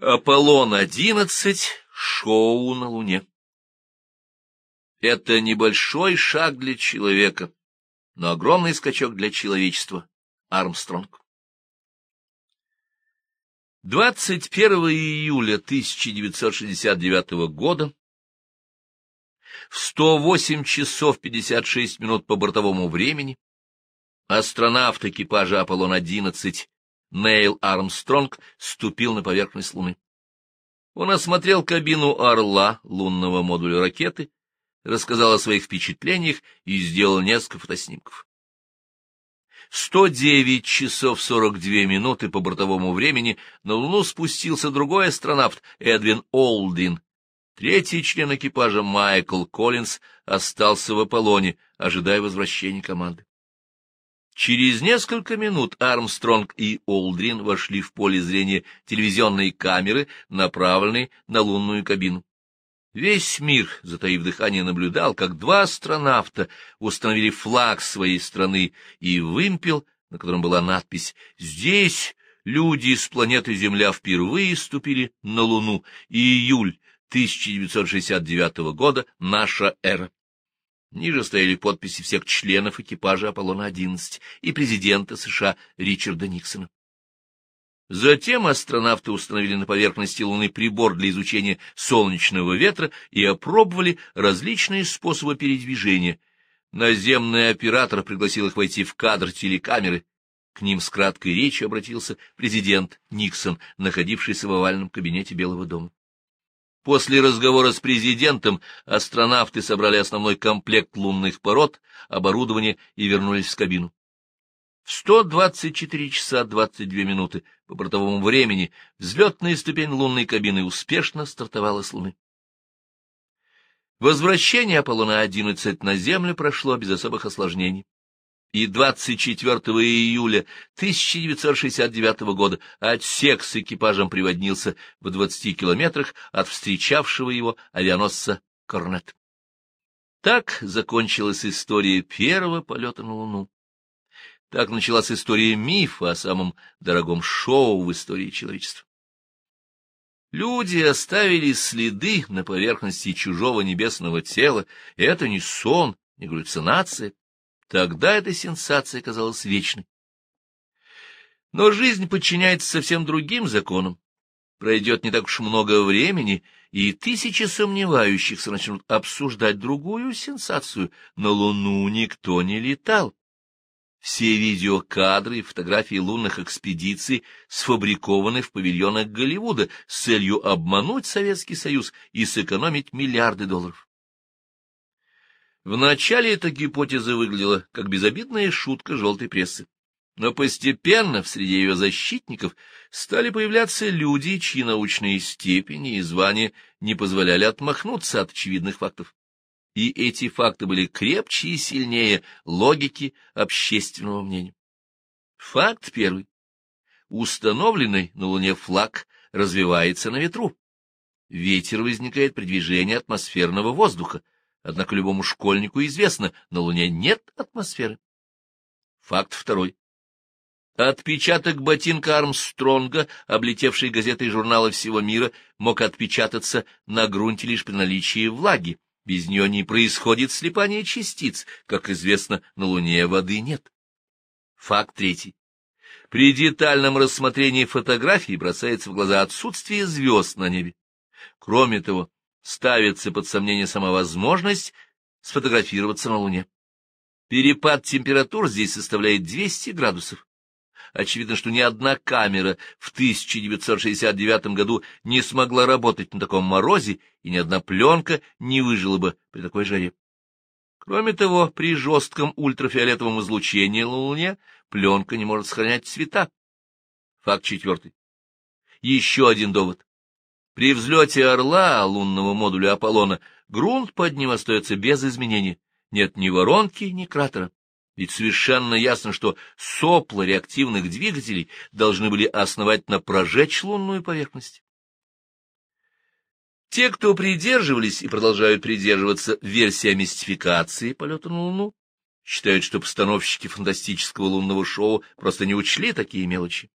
Аполлон-11. Шоу на Луне. Это небольшой шаг для человека, но огромный скачок для человечества. Армстронг. 21 июля 1969 года в 108 часов 56 минут по бортовому времени астронавт экипажа Аполлон-11 Нейл Армстронг ступил на поверхность Луны. Он осмотрел кабину «Орла» лунного модуля ракеты, рассказал о своих впечатлениях и сделал несколько фотоснимков. В 109 часов 42 минуты по бортовому времени на Луну спустился другой астронавт Эдвин Олдин. Третий член экипажа Майкл Коллинз остался в Аполлоне, ожидая возвращения команды. Через несколько минут Армстронг и Олдрин вошли в поле зрения телевизионной камеры, направленной на лунную кабину. Весь мир, затаив дыхание, наблюдал, как два астронавта установили флаг своей страны и вымпел, на котором была надпись «Здесь люди с планеты Земля впервые ступили на Луну. Июль 1969 года. Наша эра». Ниже стояли подписи всех членов экипажа Аполлона-11 и президента США Ричарда Никсона. Затем астронавты установили на поверхности Луны прибор для изучения солнечного ветра и опробовали различные способы передвижения. Наземный оператор пригласил их войти в кадр телекамеры. К ним с краткой речью обратился президент Никсон, находившийся в овальном кабинете Белого дома. После разговора с президентом астронавты собрали основной комплект лунных пород, оборудование и вернулись в кабину. В 124 часа 22 минуты по бортовому времени взлетная ступень лунной кабины успешно стартовала с Луны. Возвращение Аполлона-11 на Землю прошло без особых осложнений и 24 июля 1969 года отсек с экипажем приводнился в 20 километрах от встречавшего его авианосца «Корнет». Так закончилась история первого полета на Луну. Так началась история мифа о самом дорогом шоу в истории человечества. Люди оставили следы на поверхности чужого небесного тела, и это не сон, не галлюцинация, Тогда эта сенсация казалась вечной. Но жизнь подчиняется совсем другим законам. Пройдет не так уж много времени, и тысячи сомневающихся начнут обсуждать другую сенсацию. На Луну никто не летал. Все видеокадры и фотографии лунных экспедиций сфабрикованы в павильонах Голливуда с целью обмануть Советский Союз и сэкономить миллиарды долларов. Вначале эта гипотеза выглядела как безобидная шутка желтой прессы. Но постепенно в среде ее защитников стали появляться люди, чьи научные степени и звания не позволяли отмахнуться от очевидных фактов. И эти факты были крепче и сильнее логики общественного мнения. Факт первый. Установленный на Луне флаг развивается на ветру. Ветер возникает при движении атмосферного воздуха, Однако любому школьнику известно, на Луне нет атмосферы. Факт второй. Отпечаток ботинка Армстронга, облетевший газеты и журналы всего мира, мог отпечататься на грунте лишь при наличии влаги. Без нее не происходит слипание частиц. Как известно, на Луне воды нет. Факт третий. При детальном рассмотрении фотографий бросается в глаза отсутствие звезд на небе. Кроме того, ставится под сомнение сама возможность сфотографироваться на Луне. Перепад температур здесь составляет 200 градусов. Очевидно, что ни одна камера в 1969 году не смогла работать на таком морозе, и ни одна пленка не выжила бы при такой жаре. Кроме того, при жестком ультрафиолетовом излучении на Луне пленка не может сохранять цвета. Факт четвертый. Еще один довод. При взлете «Орла» лунного модуля Аполлона грунт под ним остается без изменений. Нет ни воронки, ни кратера. Ведь совершенно ясно, что сопла реактивных двигателей должны были основательно прожечь лунную поверхность. Те, кто придерживались и продолжают придерживаться версии о мистификации полета на Луну, считают, что постановщики фантастического лунного шоу просто не учли такие мелочи.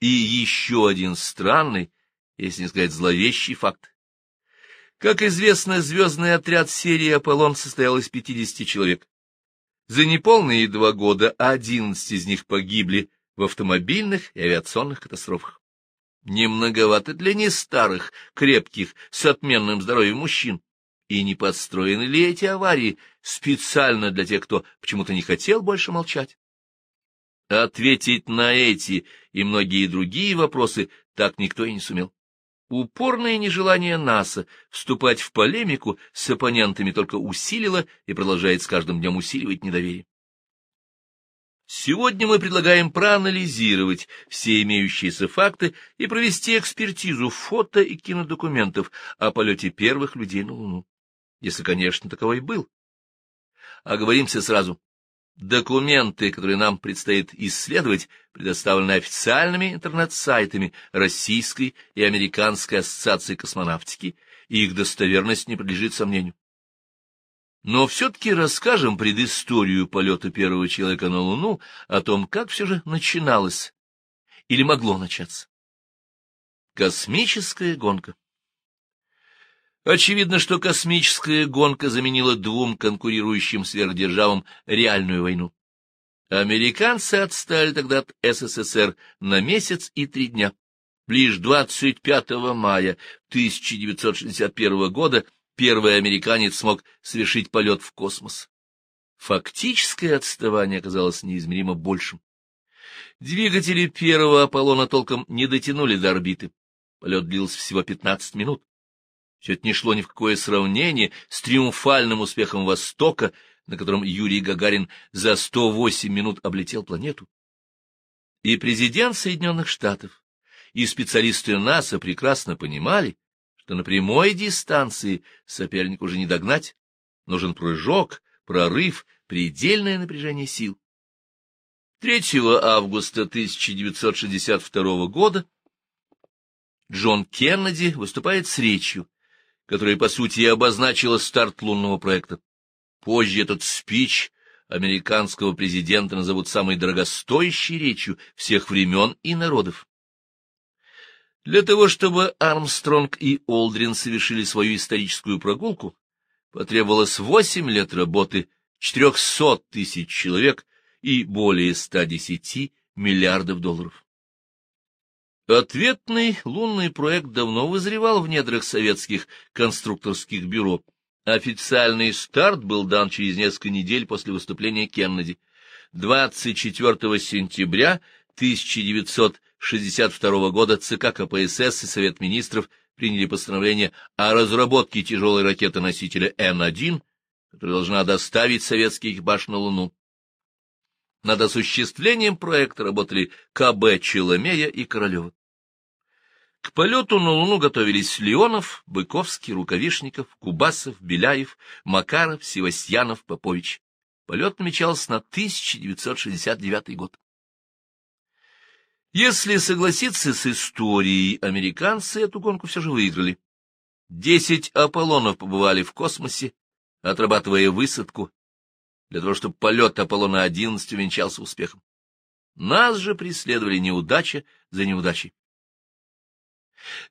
И еще один странный если не сказать зловещий факт. Как известно, звездный отряд серии «Аполлон» состоял из 50 человек. За неполные два года 11 из них погибли в автомобильных и авиационных катастрофах. Немноговато для не старых, крепких, с отменным здоровьем мужчин. И не подстроены ли эти аварии специально для тех, кто почему-то не хотел больше молчать? Ответить на эти и многие другие вопросы так никто и не сумел. Упорное нежелание НАСА вступать в полемику с оппонентами только усилило и продолжает с каждым днем усиливать недоверие. Сегодня мы предлагаем проанализировать все имеющиеся факты и провести экспертизу фото и кинодокументов о полете первых людей на Луну, если, конечно, таковой был. Оговоримся сразу. Документы, которые нам предстоит исследовать, предоставлены официальными интернет-сайтами Российской и Американской ассоциации космонавтики, и их достоверность не подлежит сомнению. Но все-таки расскажем предысторию полета первого человека на Луну, о том, как все же начиналось или могло начаться. Космическая гонка Очевидно, что космическая гонка заменила двум конкурирующим сверхдержавам реальную войну. Американцы отстали тогда от СССР на месяц и три дня. Лишь 25 мая 1961 года первый американец смог совершить полет в космос. Фактическое отставание оказалось неизмеримо большим. Двигатели первого Аполлона толком не дотянули до орбиты. Полет длился всего 15 минут. Все это не шло ни в какое сравнение с триумфальным успехом Востока, на котором Юрий Гагарин за 108 минут облетел планету. И президент Соединенных Штатов, и специалисты НАСА прекрасно понимали, что на прямой дистанции соперник уже не догнать, нужен прыжок, прорыв, предельное напряжение сил. 3 августа 1962 года Джон Кеннеди выступает с речью, которая, по сути, и обозначила старт лунного проекта. Позже этот спич американского президента назовут самой дорогостоящей речью всех времен и народов. Для того, чтобы Армстронг и Олдрин совершили свою историческую прогулку, потребовалось восемь лет работы 400 тысяч человек и более 110 миллиардов долларов. Ответный лунный проект давно вызревал в недрах советских конструкторских бюро. Официальный старт был дан через несколько недель после выступления Кеннеди. 24 сентября 1962 года ЦК КПСС и Совет министров приняли постановление о разработке тяжелой ракеты-носителя Н-1, которая должна доставить советский экипаж на Луну. Над осуществлением проекта работали КБ Челомея и Королева. К полету на Луну готовились Леонов, Быковский, Рукавишников, Кубасов, Беляев, Макаров, Севастьянов, Попович. Полет намечался на 1969 год. Если согласиться с историей, американцы эту гонку все же выиграли. Десять Аполлонов побывали в космосе, отрабатывая высадку, для того, чтобы полет Аполлона-11 увенчался успехом. Нас же преследовали неудача за неудачей.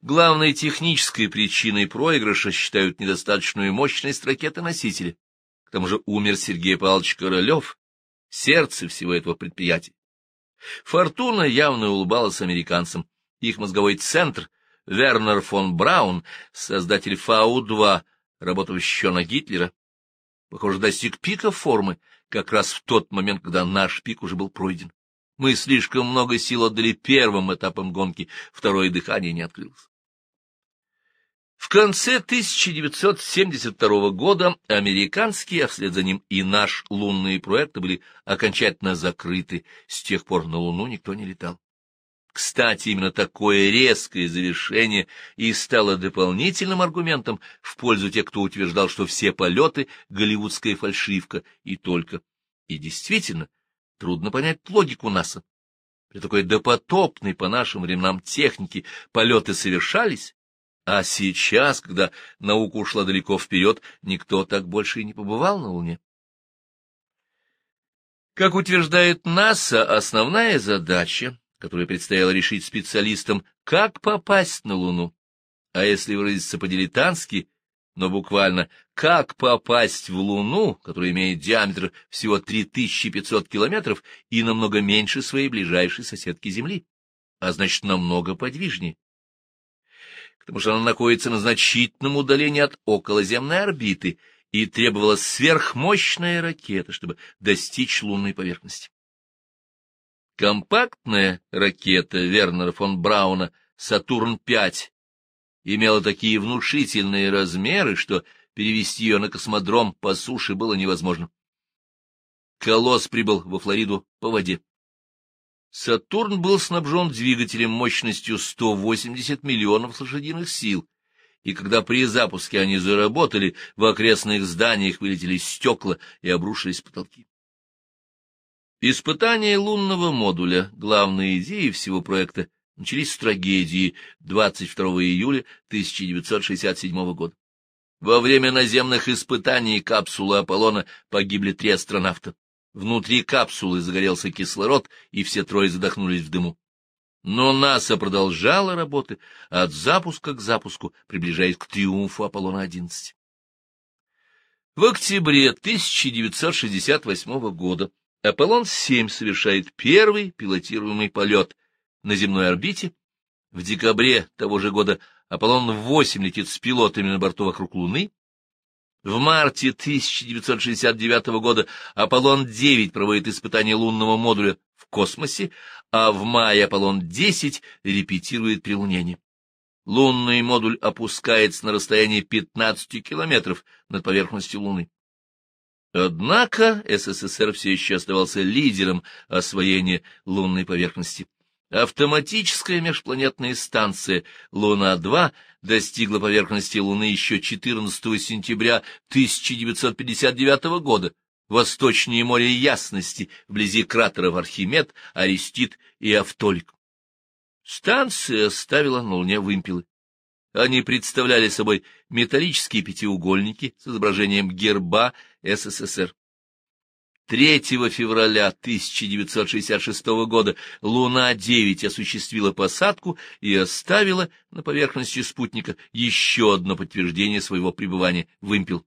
Главной технической причиной проигрыша считают недостаточную мощность ракеты-носителя. К тому же умер Сергей Павлович Королев, сердце всего этого предприятия. Фортуна явно улыбалась американцам. Их мозговой центр, Вернер фон Браун, создатель Фау-2, работал еще на Гитлера, похоже, достиг пика формы как раз в тот момент, когда наш пик уже был пройден. Мы слишком много сил отдали первым этапам гонки, второе дыхание не открылось. В конце 1972 года американские, а вслед за ним и наш лунные проекты были окончательно закрыты, с тех пор на Луну никто не летал. Кстати, именно такое резкое завершение и стало дополнительным аргументом в пользу тех, кто утверждал, что все полеты — голливудская фальшивка и только. И действительно, Трудно понять логику НАСА. При такой допотопной по нашим временам технике полеты совершались, а сейчас, когда наука ушла далеко вперед, никто так больше и не побывал на Луне. Как утверждает НАСА, основная задача, которую предстояло решить специалистам, как попасть на Луну, а если выразиться по-дилетантски, но буквально «как попасть в Луну», которая имеет диаметр всего 3500 километров и намного меньше своей ближайшей соседки Земли, а значит, намного подвижнее. К тому же она находится на значительном удалении от околоземной орбиты, и требовалась сверхмощная ракета, чтобы достичь лунной поверхности. Компактная ракета Вернера фон Брауна «Сатурн-5» имела такие внушительные размеры, что перевести ее на космодром по суше было невозможно. Колосс прибыл во Флориду по воде. Сатурн был снабжен двигателем мощностью 180 миллионов лошадиных сил, и когда при запуске они заработали, в окрестных зданиях вылетели стекла и обрушились потолки. Испытания лунного модуля, главной идеей всего проекта, начались с трагедии 22 июля 1967 года. Во время наземных испытаний капсулы Аполлона погибли три астронавта. Внутри капсулы загорелся кислород, и все трое задохнулись в дыму. Но НАСА продолжала работы от запуска к запуску, приближаясь к триумфу Аполлона-11. В октябре 1968 года Аполлон-7 совершает первый пилотируемый полет на земной орбите. В декабре того же года Аполлон-8 летит с пилотами на борту вокруг Луны. В марте 1969 года Аполлон-9 проводит испытания лунного модуля в космосе, а в мае Аполлон-10 репетирует прилунение. Лунный модуль опускается на расстояние 15 километров над поверхностью Луны. Однако СССР все еще оставался лидером освоения лунной поверхности. Автоматическая межпланетная станция «Луна-2» достигла поверхности Луны еще 14 сентября 1959 года, восточнее моря ясности, вблизи кратеров Архимед, Арестит и Автолик. Станция ставила на Луне вымпелы. Они представляли собой металлические пятиугольники с изображением герба СССР. 3 февраля 1966 года Луна-9 осуществила посадку и оставила на поверхности спутника еще одно подтверждение своего пребывания в вымпел.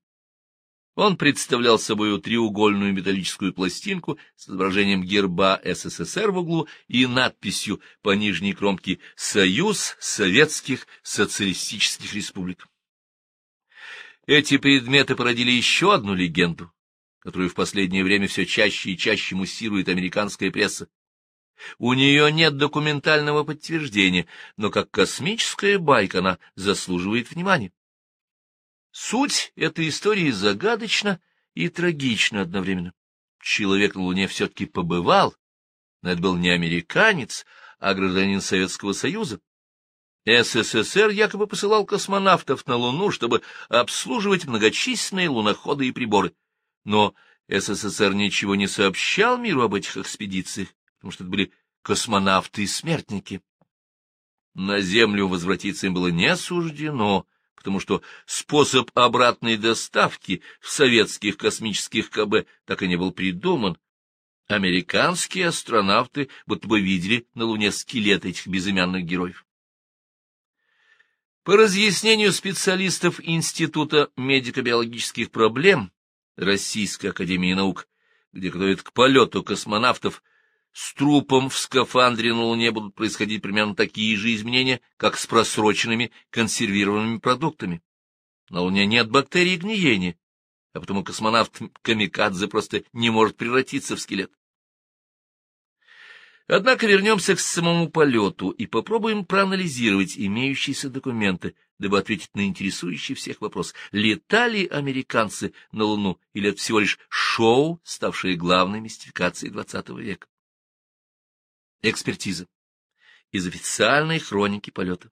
Он представлял собой треугольную металлическую пластинку с изображением герба СССР в углу и надписью по нижней кромке «Союз Советских Социалистических Республик». Эти предметы породили еще одну легенду которую в последнее время все чаще и чаще муссирует американская пресса. У нее нет документального подтверждения, но как космическая байка она заслуживает внимания. Суть этой истории загадочна и трагична одновременно. Человек на Луне все-таки побывал, но это был не американец, а гражданин Советского Союза. СССР якобы посылал космонавтов на Луну, чтобы обслуживать многочисленные луноходы и приборы но СССР ничего не сообщал миру об этих экспедициях, потому что это были космонавты-смертники. На Землю возвратиться им было не суждено, потому что способ обратной доставки в советских космических КБ так и не был придуман. Американские астронавты будто бы видели на Луне скелеты этих безымянных героев. По разъяснению специалистов Института медико-биологических проблем, Российской Академии Наук, где готовят к полету космонавтов, с трупом в скафандре на Луне будут происходить примерно такие же изменения, как с просроченными консервированными продуктами. На Луне нет бактерий гниения, а потому космонавт Камикадзе просто не может превратиться в скелет. Однако вернемся к самому полету и попробуем проанализировать имеющиеся документы, дабы ответить на интересующий всех вопрос, летали американцы на Луну или это всего лишь шоу, ставшее главной мистификацией XX века. Экспертиза. Из официальной хроники полета.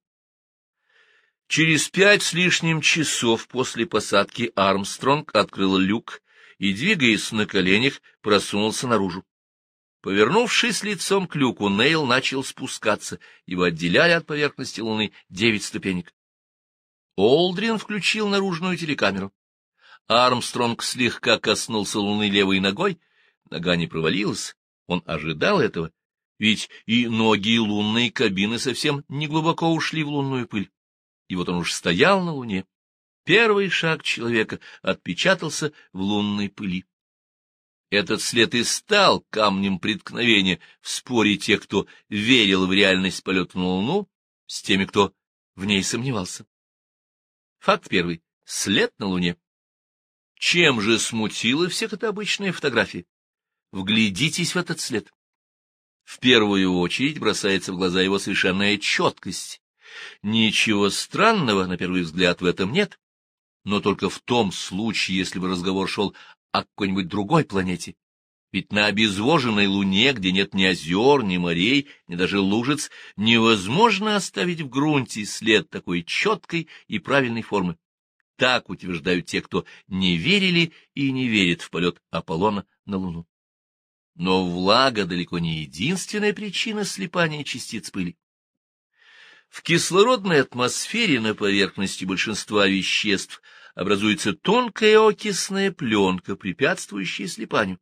Через пять с лишним часов после посадки Армстронг открыл люк и, двигаясь на коленях, просунулся наружу. Повернувшись лицом к люку, Нейл начал спускаться, его отделяли от поверхности Луны девять ступенек. Олдрин включил наружную телекамеру. Армстронг слегка коснулся Луны левой ногой, нога не провалилась, он ожидал этого, ведь и ноги, и лунные кабины совсем не глубоко ушли в лунную пыль. и вот он уж стоял на Луне. Первый шаг человека отпечатался в лунной пыли. Этот след и стал камнем преткновения в споре тех, кто верил в реальность полета на Луну, с теми, кто в ней сомневался. Факт первый. След на Луне. Чем же смутила всех эта обычная фотография? Вглядитесь в этот след. В первую очередь бросается в глаза его совершенная четкость. Ничего странного, на первый взгляд, в этом нет, но только в том случае, если бы разговор шел о какой-нибудь другой планете. Ведь на обезвоженной Луне, где нет ни озер, ни морей, ни даже лужиц, невозможно оставить в грунте след такой четкой и правильной формы. Так утверждают те, кто не верили и не верит в полет Аполлона на Луну. Но влага далеко не единственная причина слипания частиц пыли. В кислородной атмосфере на поверхности большинства веществ образуется тонкая окисная пленка, препятствующая слипанию.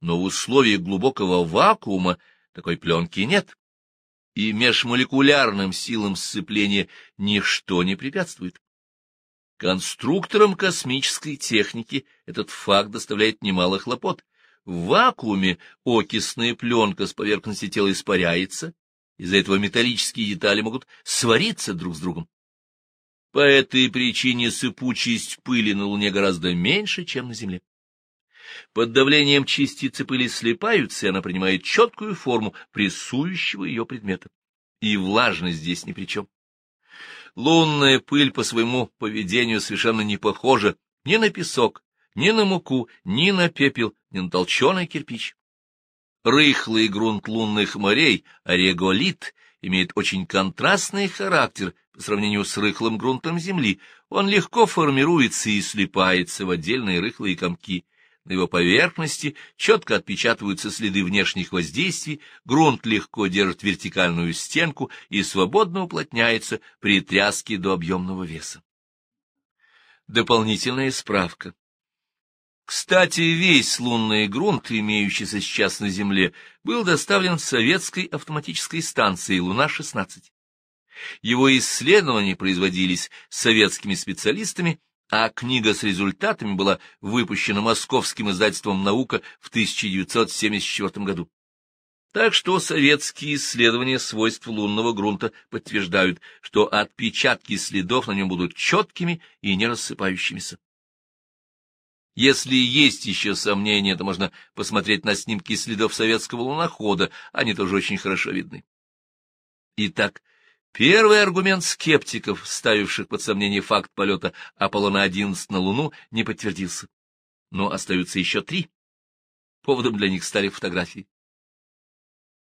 Но в условиях глубокого вакуума такой пленки нет, и межмолекулярным силам сцепления ничто не препятствует. Конструкторам космической техники этот факт доставляет немало хлопот. В вакууме окисная пленка с поверхности тела испаряется, из-за этого металлические детали могут свариться друг с другом. По этой причине сыпучесть пыли на Луне гораздо меньше, чем на Земле. Под давлением частицы пыли слипаются, и она принимает четкую форму прессующего ее предмета. И влажность здесь ни при чем. Лунная пыль по своему поведению совершенно не похожа ни на песок, ни на муку, ни на пепел, ни на толченый кирпич. Рыхлый грунт лунных морей, реголит, имеет очень контрастный характер по сравнению с рыхлым грунтом Земли. Он легко формируется и слипается в отдельные рыхлые комки. На его поверхности четко отпечатываются следы внешних воздействий, грунт легко держит вертикальную стенку и свободно уплотняется при тряске до объемного веса. Дополнительная справка. Кстати, весь лунный грунт, имеющийся сейчас на Земле, был доставлен советской автоматической станции «Луна-16». Его исследования производились советскими специалистами а книга с результатами была выпущена московским издательством «Наука» в 1974 году. Так что советские исследования свойств лунного грунта подтверждают, что отпечатки следов на нем будут четкими и не рассыпающимися. Если есть еще сомнения, то можно посмотреть на снимки следов советского лунохода, они тоже очень хорошо видны. Итак, Первый аргумент скептиков, ставивших под сомнение факт полета Аполлона-11 на Луну, не подтвердился. Но остаются еще три. Поводом для них стали фотографии.